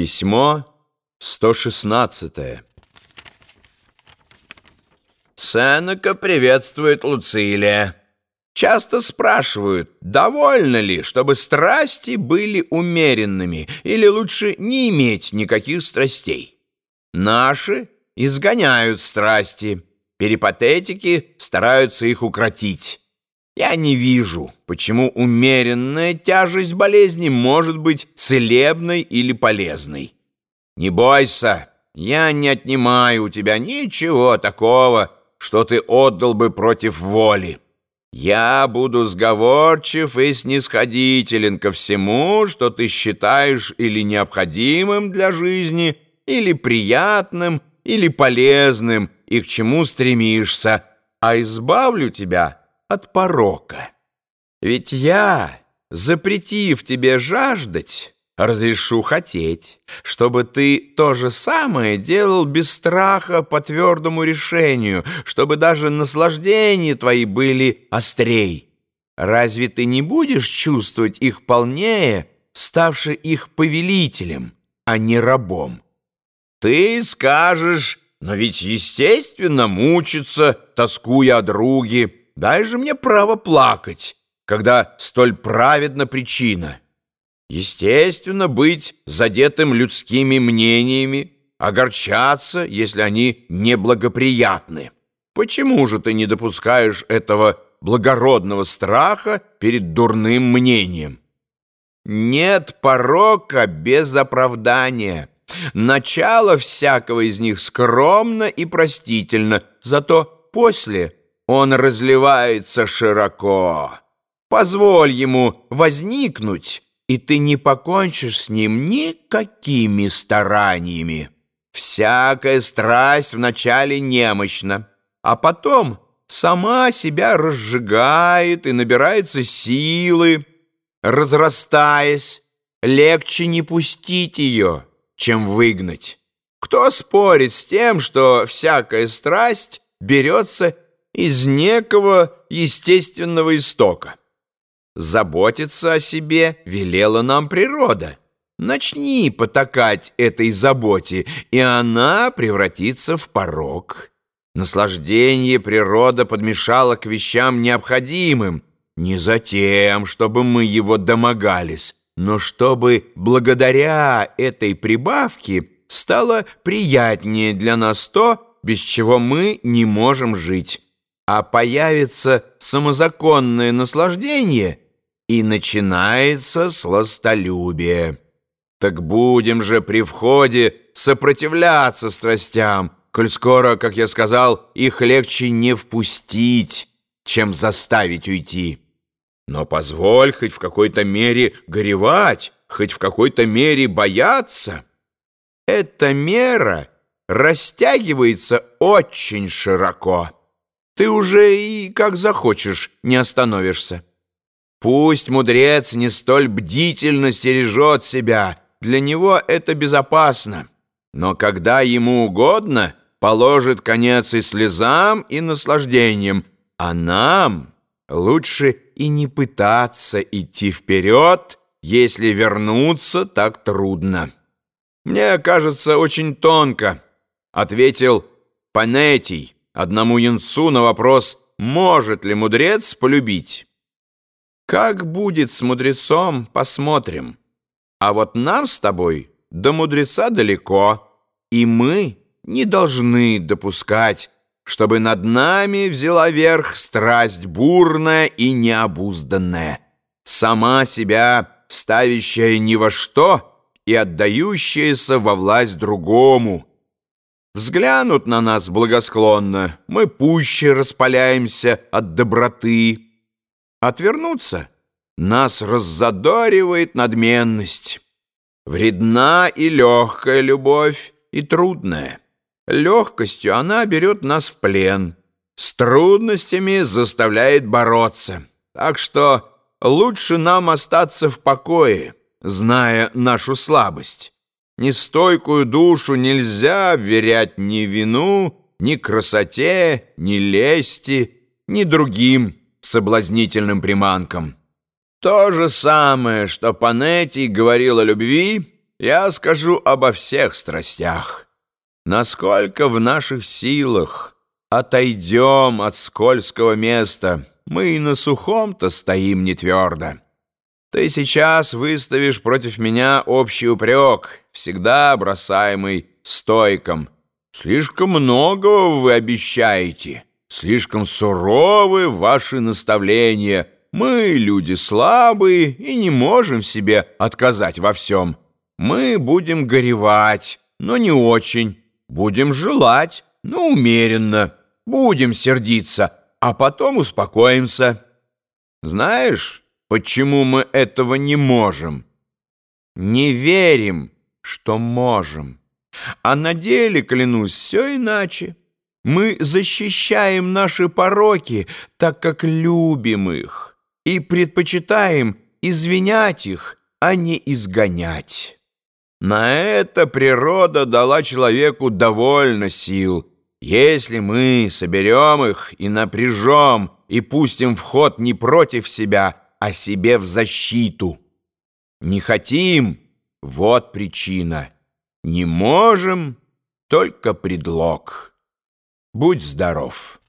Письмо 116 Сенека приветствует Луцилия. Часто спрашивают, довольно ли, чтобы страсти были умеренными, или лучше не иметь никаких страстей. Наши изгоняют страсти, перипатетики стараются их укротить. Я не вижу, почему умеренная тяжесть болезни может быть целебной или полезной. Не бойся, я не отнимаю у тебя ничего такого, что ты отдал бы против воли. Я буду сговорчив и снисходителен ко всему, что ты считаешь или необходимым для жизни, или приятным, или полезным, и к чему стремишься, а избавлю тебя от порока. Ведь я, запретив тебе жаждать, разрешу хотеть, чтобы ты то же самое делал без страха по твердому решению, чтобы даже наслаждения твои были острей. Разве ты не будешь чувствовать их полнее, ставши их повелителем, а не рабом? Ты скажешь, но ведь естественно мучиться, тоскуя о друге, Дай же мне право плакать, когда столь праведна причина. Естественно, быть задетым людскими мнениями, огорчаться, если они неблагоприятны. Почему же ты не допускаешь этого благородного страха перед дурным мнением? Нет порока без оправдания. Начало всякого из них скромно и простительно, зато после – он разливается широко. Позволь ему возникнуть, и ты не покончишь с ним никакими стараниями. Всякая страсть вначале немощна, а потом сама себя разжигает и набирается силы, разрастаясь. Легче не пустить ее, чем выгнать. Кто спорит с тем, что всякая страсть берется из некого естественного истока. Заботиться о себе велела нам природа. Начни потакать этой заботе, и она превратится в порог. Наслаждение природа подмешала к вещам необходимым, не за тем, чтобы мы его домогались, но чтобы благодаря этой прибавке стало приятнее для нас то, без чего мы не можем жить а появится самозаконное наслаждение, и начинается сластолюбие. Так будем же при входе сопротивляться страстям, коль скоро, как я сказал, их легче не впустить, чем заставить уйти. Но позволь хоть в какой-то мере горевать, хоть в какой-то мере бояться. Эта мера растягивается очень широко ты уже и как захочешь не остановишься. Пусть мудрец не столь бдительно стережет себя, для него это безопасно. Но когда ему угодно, положит конец и слезам, и наслаждениям, а нам лучше и не пытаться идти вперед, если вернуться так трудно. Мне кажется, очень тонко, — ответил Панетий одному янцу на вопрос «Может ли мудрец полюбить?» Как будет с мудрецом, посмотрим. А вот нам с тобой до мудреца далеко, и мы не должны допускать, чтобы над нами взяла верх страсть бурная и необузданная, сама себя ставящая ни во что и отдающаяся во власть другому, Взглянут на нас благосклонно, мы пуще распаляемся от доброты. Отвернуться нас раззадоривает надменность. Вредна и легкая любовь, и трудная. Легкостью она берет нас в плен, с трудностями заставляет бороться. Так что лучше нам остаться в покое, зная нашу слабость. Нестойкую душу нельзя вверять ни вину, ни красоте, ни лести, ни другим соблазнительным приманкам. То же самое, что Панетий говорил о любви, я скажу обо всех страстях. Насколько в наших силах отойдем от скользкого места, мы и на сухом-то стоим не твердо. Ты сейчас выставишь против меня общий упрек, всегда бросаемый стойком. Слишком многого вы обещаете, слишком суровы ваши наставления. Мы люди слабые и не можем себе отказать во всем. Мы будем горевать, но не очень. Будем желать, но умеренно. Будем сердиться, а потом успокоимся. Знаешь, почему мы этого не можем? Не верим, что можем. А на деле, клянусь, все иначе. Мы защищаем наши пороки, так как любим их, и предпочитаем извинять их, а не изгонять. На это природа дала человеку довольно сил. Если мы соберем их и напряжем, и пустим в ход не против себя, а себе в защиту. Не хотим — вот причина. Не можем — только предлог. Будь здоров.